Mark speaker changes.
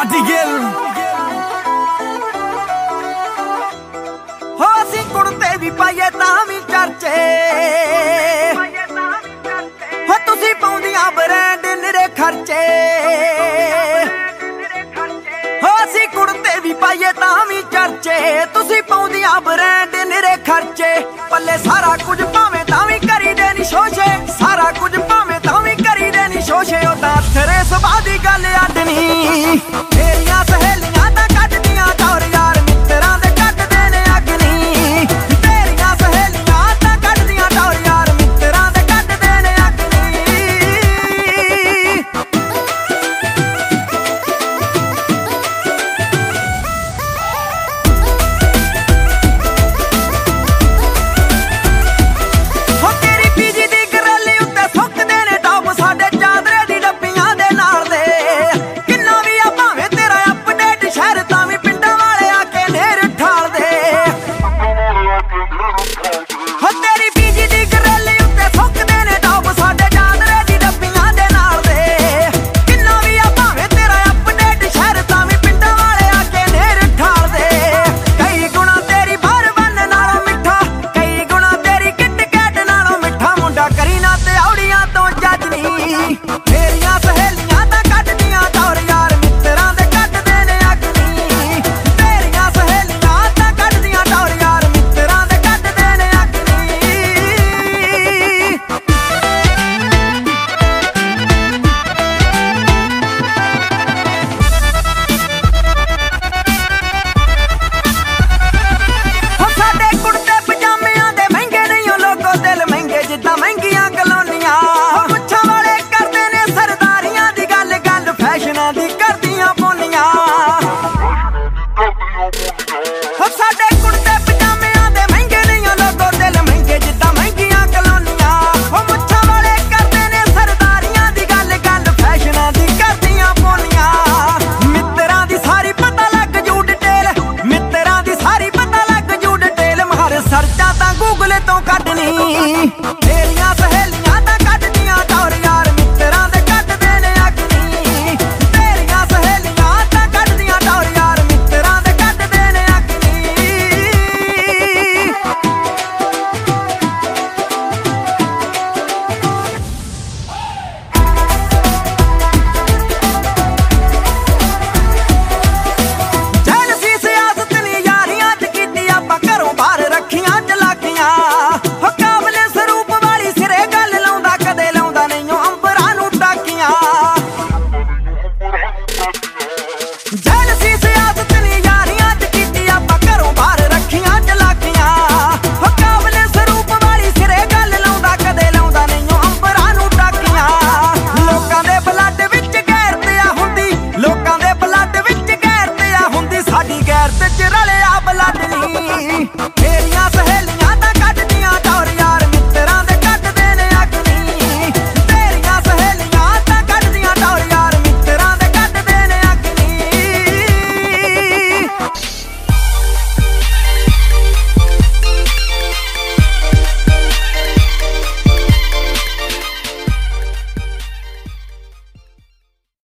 Speaker 1: ਸਾਡੀ ਗਿਲ ਹੋ, ਅਸੀਂ ਕੁੜਤੇ ਵੀ ਪਾਈਏ ਤਾਂ ਵੀ ਚਰਚੇ। ਹੋ, ਤੁਸੀਂ ਪਾਉਂਦੀਆਂ ਬ੍ਰੈਂਡ ਨਰੇ ਖਰਚੇ। ਹੋ, ਅਸੀਂ ਕੁੜਤੇ ਵੀ ਪਾਈਏ ਤਾਂ ਵੀ ਚਰਚੇ। ਤੁਸੀਂ ਪਾਉਂਦੀਆਂ ਬ੍ਰੈਂਡ ਨਰੇ ਖਰਚੇ। ਪੱਲੇ ਸਾਰਾ ਕੁਝ ਗੱਲ ਅੱਡਣੀ ਮੇਰੀਆਂ young Yeah.